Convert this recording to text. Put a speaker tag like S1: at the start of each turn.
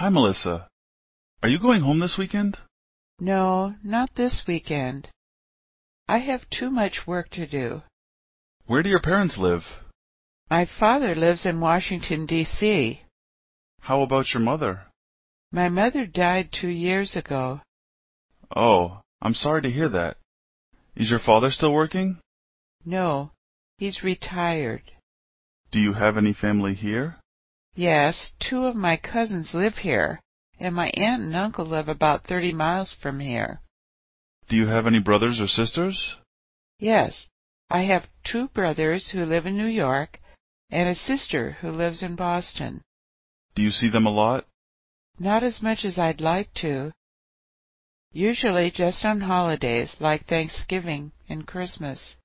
S1: Hi, Melissa. Are you going home this weekend?
S2: No, not this weekend. I have too much work to do.
S1: Where do your parents live?
S2: My father lives in Washington, D.C.
S1: How about your mother?
S2: My mother died two years ago.
S1: Oh, I'm sorry to hear that. Is your father still working?
S2: No, he's retired.
S1: Do you have any family here?
S2: Yes, two of my cousins live here, and my aunt and uncle live about thirty miles from here.
S1: Do you have any brothers or sisters?
S2: Yes, I have two brothers who live in New York, and a sister who lives in Boston.
S1: Do you see them a lot?
S2: Not as much as I'd like to. Usually just on holidays like Thanksgiving and Christmas.